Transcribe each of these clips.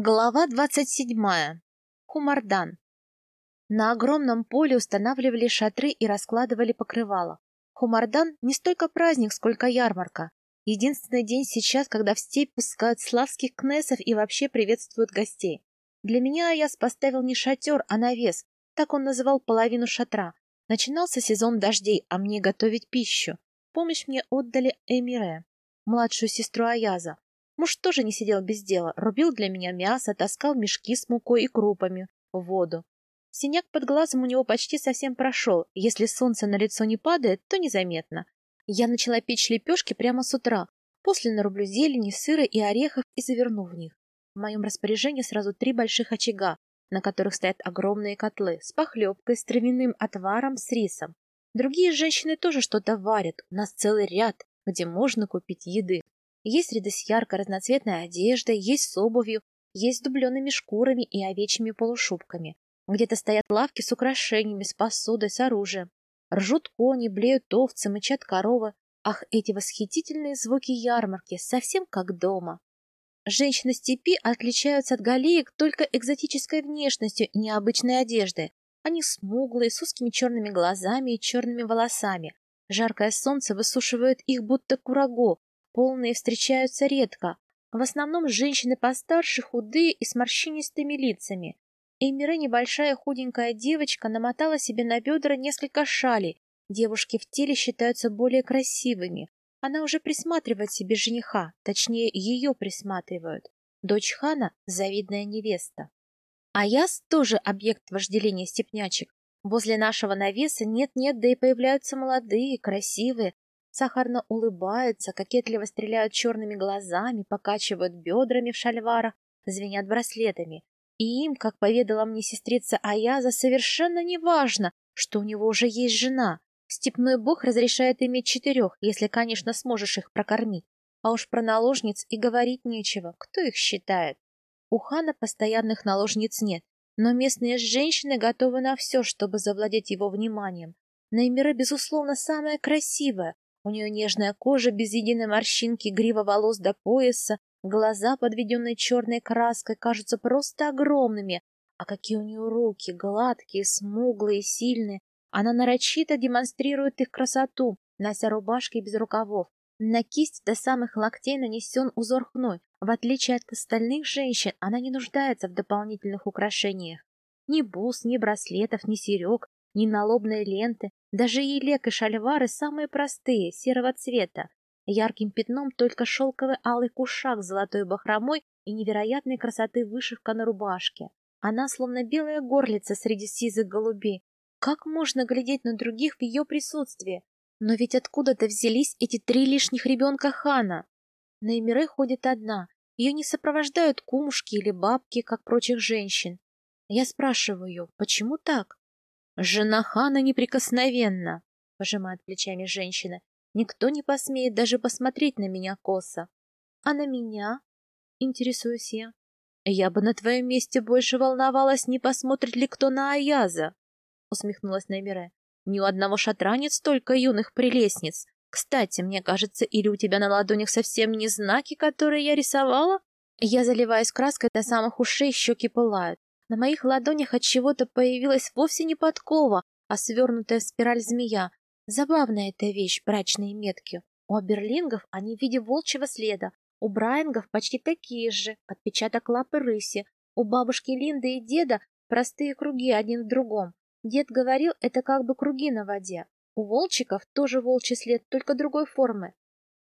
Глава двадцать седьмая. Хумардан. На огромном поле устанавливали шатры и раскладывали покрывала. Хумардан не столько праздник, сколько ярмарка. Единственный день сейчас, когда в степь пускают славских кнесов и вообще приветствуют гостей. Для меня Аяс поставил не шатер, а навес. Так он называл половину шатра. Начинался сезон дождей, а мне готовить пищу. Помощь мне отдали Эмире, младшую сестру Аяза. Муж тоже не сидел без дела, рубил для меня мясо, таскал мешки с мукой и крупами в воду. Синяк под глазом у него почти совсем прошел. Если солнце на лицо не падает, то незаметно. Я начала печь лепешки прямо с утра. После нарублю зелени, сыра и орехов и заверну в них. В моем распоряжении сразу три больших очага, на которых стоят огромные котлы с похлебкой, с травяным отваром, с рисом. Другие женщины тоже что-то варят. У нас целый ряд, где можно купить еды. Есть ряды с ярко разноцветной одеждой, есть с обувью, есть с дубленными шкурами и овечьими полушубками. Где-то стоят лавки с украшениями, с посудой, с оружием. Ржут кони, блеют овцы, мычат коровы. Ах, эти восхитительные звуки ярмарки, совсем как дома. Женщины степи отличаются от галеек только экзотической внешностью и необычной одеждой. Они смуглые, с узкими черными глазами и черными волосами. Жаркое солнце высушивает их будто кураго, Полные встречаются редко. В основном женщины постарше, худые и с морщинистыми лицами. Эмире, небольшая худенькая девочка, намотала себе на бедра несколько шалей. Девушки в теле считаются более красивыми. Она уже присматривает себе жениха, точнее, ее присматривают. Дочь хана — завидная невеста. А Яс тоже объект вожделения степнячек. Возле нашего навеса нет-нет, да и появляются молодые, красивые, Сахарно улыбаются, кокетливо стреляют черными глазами, покачивают бедрами в шальварах, звенят браслетами. И им, как поведала мне сестрица Аяза, совершенно не важно, что у него уже есть жена. Степной бог разрешает иметь четырех, если, конечно, сможешь их прокормить. А уж про наложниц и говорить нечего, кто их считает. У хана постоянных наложниц нет, но местные женщины готовы на все, чтобы завладеть его вниманием. Наймира, безусловно, самая красивая, у нее нежная кожа без единой морщинки, грива волос до пояса, глаза, подведенные черной краской, кажутся просто огромными. А какие у нее руки, гладкие, смуглые, сильные. Она нарочито демонстрирует их красоту, нося рубашки без рукавов. На кисть до самых локтей нанесен узор хной. В отличие от остальных женщин, она не нуждается в дополнительных украшениях. Ни бус, ни браслетов, ни серег, ни налобной ленты, даже елек и шальвары самые простые, серого цвета. Ярким пятном только шелковый алый кушак с золотой бахромой и невероятной красоты вышивка на рубашке. Она словно белая горлица среди сизых голубей. Как можно глядеть на других в ее присутствии? Но ведь откуда-то взялись эти три лишних ребенка хана? На Эмире ходит одна. Ее не сопровождают кумушки или бабки, как прочих женщин. Я спрашиваю почему так? Жена хана неприкосновенна, пожимает плечами женщина. Никто не посмеет даже посмотреть на меня косо. А на меня? Интересуюсь я. Я бы на твоем месте больше волновалась, не посмотрит ли кто на Аяза, усмехнулась Наймире. Ни у одного шатра нет столько юных прелестниц. Кстати, мне кажется, или у тебя на ладонях совсем не знаки, которые я рисовала? Я заливаюсь краской до самых ушей, щеки пылают. На моих ладонях от чего-то появилась вовсе не подкова, а свернутая в спираль змея. Забавная эта вещь, брачные метки. У аберлингов они в виде волчьего следа, у брайнгов почти такие же, отпечаток лапы рыси. У бабушки Линды и деда простые круги один в другом. Дед говорил, это как бы круги на воде. У волчиков тоже волчий след, только другой формы.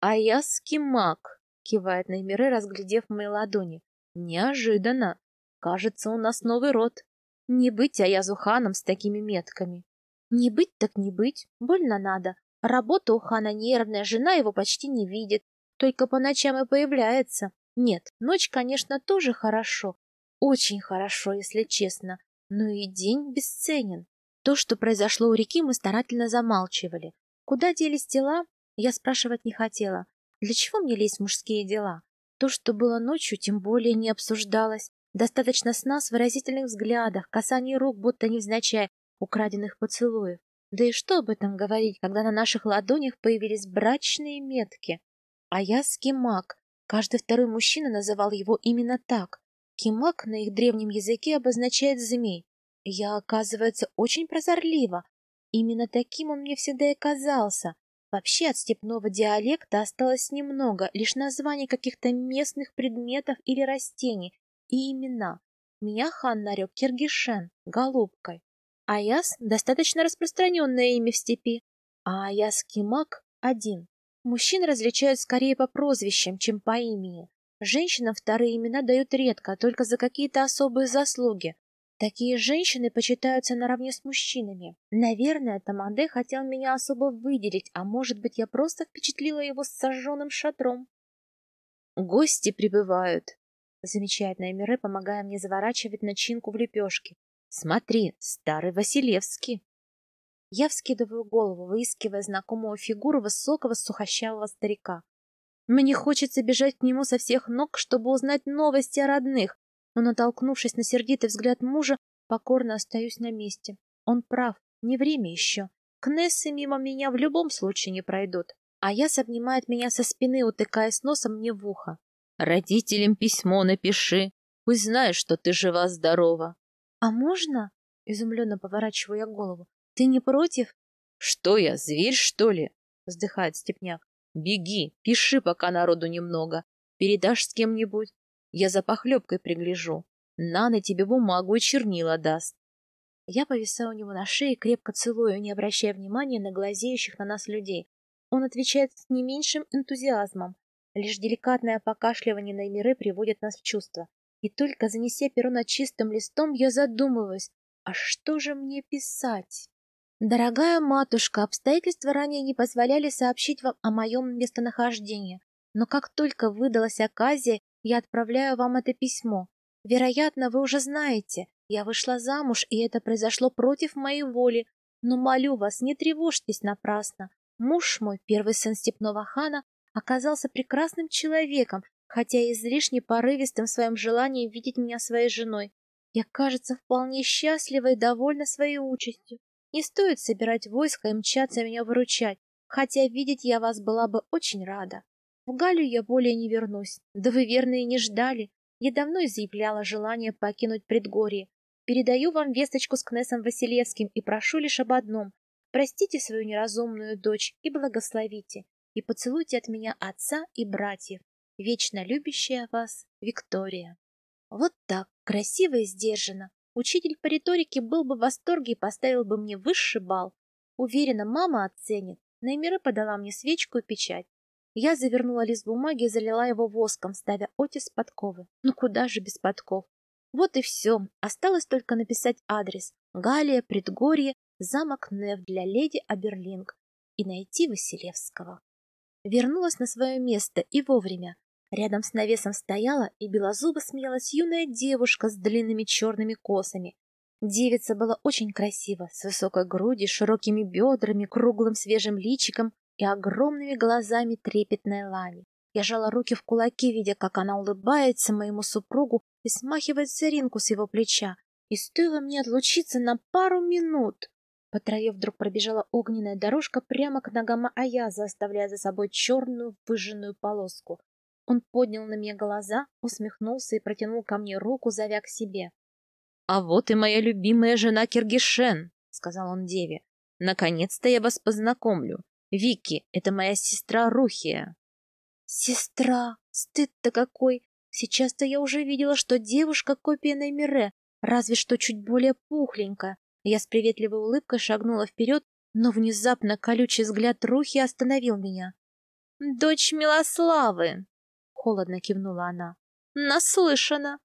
А я скимак, кивает Наймиры, разглядев мои ладони. Неожиданно. Кажется, у нас новый род. Не быть Аязуханом с такими метками. Не быть так не быть, больно надо. Работа у хана нервная, жена его почти не видит, только по ночам и появляется. Нет, ночь, конечно, тоже хорошо, очень хорошо, если честно, но и день бесценен. То, что произошло у реки, мы старательно замалчивали. Куда делись дела, я спрашивать не хотела. Для чего мне лезть в мужские дела? То, что было ночью, тем более не обсуждалось. Достаточно с выразительных взглядах, касаний рук, будто невзначай, украденных поцелуев. Да и что об этом говорить, когда на наших ладонях появились брачные метки? А я скимак. Каждый второй мужчина называл его именно так. Кимак на их древнем языке обозначает змей. Я, оказывается, очень прозорлива. Именно таким он мне всегда и казался. Вообще от степного диалекта осталось немного, лишь название каких-то местных предметов или растений и имена. Меня хан нарек Киргишен, голубкой. Аяс – достаточно распространенное имя в степи, а Аяс Кимак – один. Мужчин различают скорее по прозвищам, чем по имени. Женщинам вторые имена дают редко, только за какие-то особые заслуги. Такие женщины почитаются наравне с мужчинами. Наверное, Тамаде хотел меня особо выделить, а может быть, я просто впечатлила его сожженным шатром. «Гости прибывают», — замечает Наймире, помогая мне заворачивать начинку в лепешки. «Смотри, старый Василевский». Я вскидываю голову, выискивая знакомую фигуру высокого сухощавого старика. Мне хочется бежать к нему со всех ног, чтобы узнать новости о родных, но, натолкнувшись на сердитый взгляд мужа, покорно остаюсь на месте. Он прав, не время еще. Кнессы мимо меня в любом случае не пройдут. А яс обнимает меня со спины, утыкаясь носом мне в ухо. «Родителям письмо напиши. Пусть знают, что ты жива-здорова». «А можно?» — изумленно поворачиваю я голову. «Ты не против?» «Что я, зверь, что ли?» — вздыхает Степняк. «Беги, пиши, пока народу немного. Передашь с кем-нибудь. Я за похлебкой пригляжу. Нана тебе бумагу и чернила даст. Я повисаю у него на шее, крепко целую, не обращая внимания на глазеющих на нас людей. Он отвечает с не меньшим энтузиазмом. Лишь деликатное покашливание на миры приводит нас в чувство. И только занеся перо над чистым листом, я задумываюсь, а что же мне писать? Дорогая матушка, обстоятельства ранее не позволяли сообщить вам о моем местонахождении. Но как только выдалась оказия, я отправляю вам это письмо. Вероятно, вы уже знаете, я вышла замуж, и это произошло против моей воли. Но молю вас, не тревожьтесь напрасно. Муж мой, первый сын степного хана, оказался прекрасным человеком, хотя и излишне порывистым в своем желании видеть меня своей женой. Я, кажется, вполне счастлива и довольна своей участью. Не стоит собирать войско и мчаться меня выручать, хотя видеть я вас была бы очень рада. В Галю я более не вернусь. Да вы верно и не ждали. Я давно изъявляла желание покинуть предгорье. Передаю вам весточку с Кнесом Василевским и прошу лишь об одном. Простите свою неразумную дочь и благословите. И поцелуйте от меня отца и братьев. Вечно любящая вас Виктория. Вот так, красиво и сдержанно. Учитель по риторике был бы в восторге и поставил бы мне высший балл. Уверена, мама оценит. Наймира подала мне свечку и печать. Я завернула лист бумаги и залила его воском, ставя отис подковы. Ну куда же без подков? Вот и все. Осталось только написать адрес. Галия, Предгорье, замок Нев для леди Аберлинг. И найти Василевского. Вернулась на свое место и вовремя. Рядом с навесом стояла и белозубо смеялась юная девушка с длинными черными косами. Девица была очень красива, с высокой грудью, широкими бедрами, круглым свежим личиком и огромными глазами трепетной лани. Я жала руки в кулаки, видя, как она улыбается моему супругу и смахивает сыринку с его плеча. И стоило мне отлучиться на пару минут. По траве вдруг пробежала огненная дорожка прямо к ногам Аяза, оставляя за собой черную выжженную полоску. Он поднял на меня глаза, усмехнулся и протянул ко мне руку, зовя к себе. — А вот и моя любимая жена Киргишен, — сказал он деве. — Наконец-то я вас познакомлю. Вики, это моя сестра Рухия. Сестра, стыд-то какой! Сейчас-то я уже видела, что девушка копия Неймире, разве что чуть более пухленькая. Я с приветливой улыбкой шагнула вперед, но внезапно колючий взгляд Рухи остановил меня. «Дочь Милославы!» — холодно кивнула она. «Наслышана!»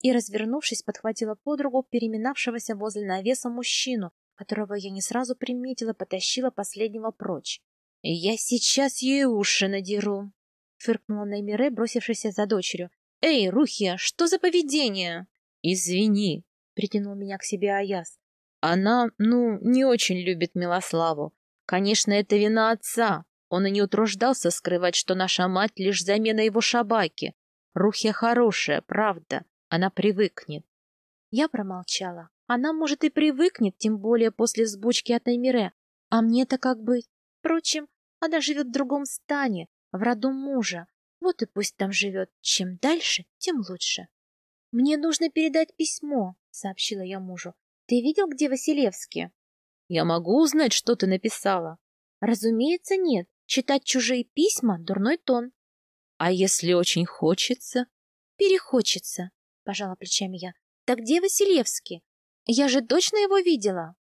И, развернувшись, подхватила подругу переминавшегося возле навеса мужчину, которого я не сразу приметила, потащила последнего прочь. «Я сейчас ей уши надеру!» — фыркнула Неймире, бросившаяся за дочерью. «Эй, Рухия, что за поведение?» «Извини», — притянул меня к себе Аяс. «Она, ну, не очень любит Милославу. Конечно, это вина отца. Он и не утруждался скрывать, что наша мать лишь замена его шабаки. Рухия хорошая, правда. Она привыкнет». Я промолчала. Она, может, и привыкнет, тем более после сбучки от Наймире. А мне-то как быть? Впрочем, она живет в другом стане, в роду мужа. Вот и пусть там живет. Чем дальше, тем лучше. «Мне нужно передать письмо», — сообщила я мужу. «Ты видел, где Василевский?» «Я могу узнать, что ты написала?» «Разумеется, нет. Читать чужие письма — дурной тон». «А если очень хочется?» «Перехочется», — пожала плечами я. «Так где Василевский? Я же точно его видела!»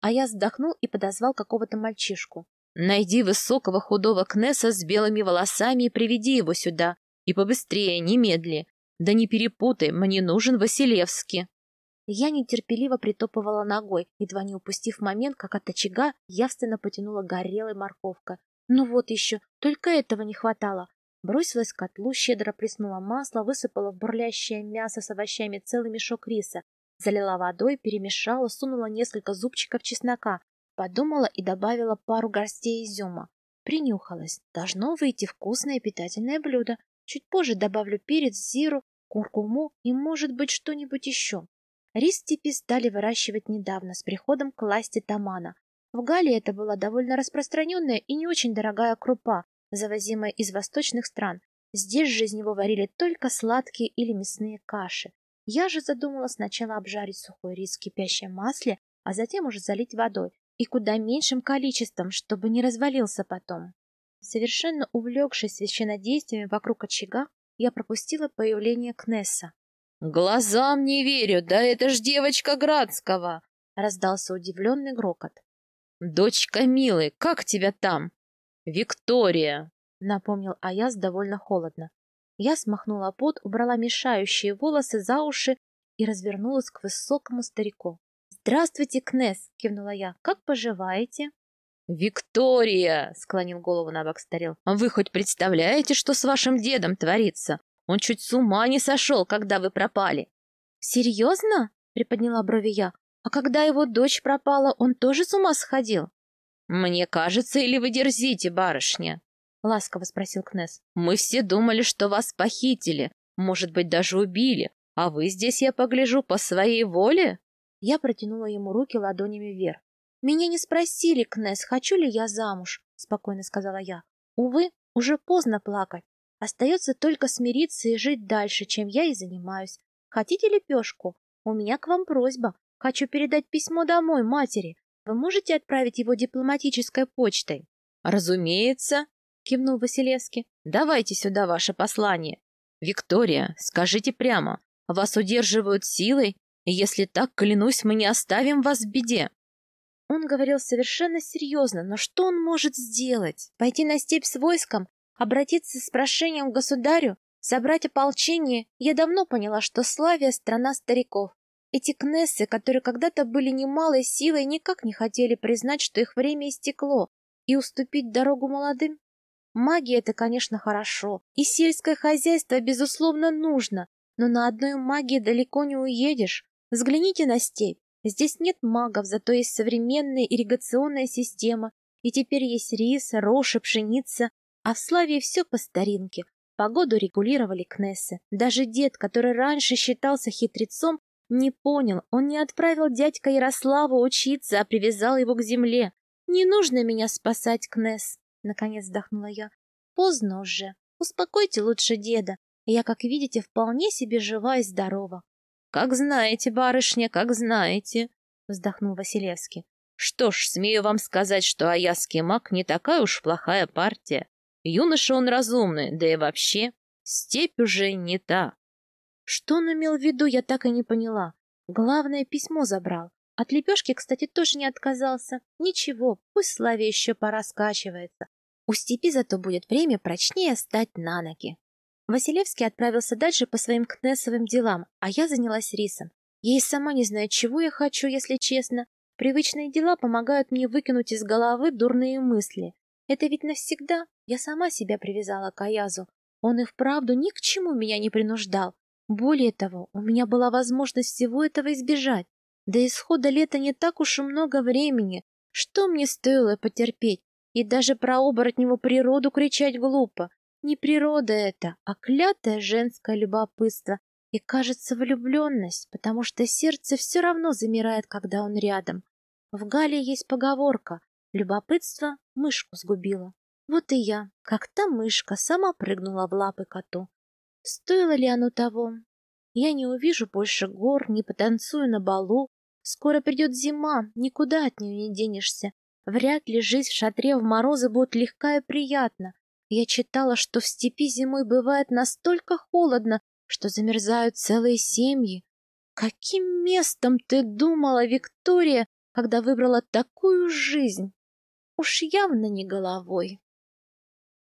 А я вздохнул и подозвал какого-то мальчишку. «Найди высокого худого Кнесса с белыми волосами и приведи его сюда. И побыстрее, немедли. Да не перепутай, мне нужен Василевский. Я нетерпеливо притопывала ногой, едва не упустив момент, как от очага явственно потянула горелой морковка. Ну вот еще, только этого не хватало. Бросилась к котлу, щедро плеснула масло, высыпала в бурлящее мясо с овощами целый мешок риса, залила водой, перемешала, сунула несколько зубчиков чеснока, подумала и добавила пару горстей изюма. Принюхалась. Должно выйти вкусное питательное блюдо. Чуть позже добавлю перец, зиру, куркуму и, может быть, что-нибудь еще. Рис в степи стали выращивать недавно, с приходом к власти Тамана. В Галлии это была довольно распространенная и не очень дорогая крупа, завозимая из восточных стран. Здесь же из него варили только сладкие или мясные каши. Я же задумала сначала обжарить сухой рис в кипящем масле, а затем уже залить водой, и куда меньшим количеством, чтобы не развалился потом. Совершенно увлекшись священнодействиями вокруг очага, я пропустила появление Кнесса. «Глазам не верю, да это ж девочка Градского!» — раздался удивленный грокот. «Дочка милый, как тебя там?» «Виктория!» — напомнил Аяс довольно холодно. Я смахнула пот, убрала мешающие волосы за уши и развернулась к высокому старику. «Здравствуйте, Кнесс!» — кивнула я. «Как поживаете?» «Виктория!» — склонил голову на бок старел. «Вы хоть представляете, что с вашим дедом творится? Он чуть с ума не сошел, когда вы пропали». «Серьезно?» — приподняла брови я. «А когда его дочь пропала, он тоже с ума сходил?» «Мне кажется, или вы дерзите, барышня?» — ласково спросил Кнесс. «Мы все думали, что вас похитили, может быть, даже убили, а вы здесь, я погляжу, по своей воле?» Я протянула ему руки ладонями вверх. «Меня не спросили, Кнесс, хочу ли я замуж», — спокойно сказала я. «Увы, уже поздно плакать. Остается только смириться и жить дальше, чем я и занимаюсь. Хотите лепешку? У меня к вам просьба. Хочу передать письмо домой матери. Вы можете отправить его дипломатической почтой?» «Разумеется», — кивнул Василевский. «Давайте сюда ваше послание. Виктория, скажите прямо, вас удерживают силой? Если так, клянусь, мы не оставим вас в беде». Он говорил совершенно серьезно, но что он может сделать? Пойти на степь с войском? Обратиться с прошением к государю? Собрать ополчение? Я давно поняла, что Славия — страна стариков. Эти кнессы, которые когда-то были немалой силой, никак не хотели признать, что их время истекло, и уступить дорогу молодым. Магия — это, конечно, хорошо, и сельское хозяйство, безусловно, нужно, но на одной магии далеко не уедешь. Взгляните на степь. Здесь нет магов, зато есть современная ирригационная система, и теперь есть рис, рожь и пшеница, а в Славии все по старинке. Погоду регулировали кнессы. Даже дед, который раньше считался хитрецом, не понял, он не отправил дядька Ярослава учиться, а привязал его к земле. «Не нужно меня спасать, Кнесс», — наконец вздохнула я. «Поздно уже. Успокойте лучше деда. Я, как видите, вполне себе жива и здорова. «Как знаете, барышня, как знаете», — вздохнул Василевский. «Что ж, смею вам сказать, что аяский маг не такая уж плохая партия. Юноша он разумный, да и вообще, степь уже не та». Что он имел в виду, я так и не поняла. Главное, письмо забрал. От лепешки, кстати, тоже не отказался. Ничего, пусть Славе еще пора скачивается. У степи зато будет время прочнее стать на ноги. Василевский отправился дальше по своим кнессовым делам, а я занялась рисом. Я и сама не знаю, чего я хочу, если честно. Привычные дела помогают мне выкинуть из головы дурные мысли. Это ведь навсегда. Я сама себя привязала к Аязу. Он и вправду ни к чему меня не принуждал. Более того, у меня была возможность всего этого избежать. До исхода лета не так уж и много времени. Что мне стоило потерпеть? И даже про оборотневу природу кричать глупо. Не природа это, а клятое женское любопытство и, кажется, влюбленность, потому что сердце все равно замирает, когда он рядом. В Гале есть поговорка «любопытство мышку сгубило». Вот и я, как та мышка, сама прыгнула в лапы коту. Стоило ли оно того? Я не увижу больше гор, не потанцую на балу. Скоро придет зима, никуда от нее не денешься. Вряд ли жизнь в шатре в морозы будет легка и приятна. Я читала, что в степи зимой бывает настолько холодно, что замерзают целые семьи. Каким местом ты думала, Виктория, когда выбрала такую жизнь? Уж явно не головой.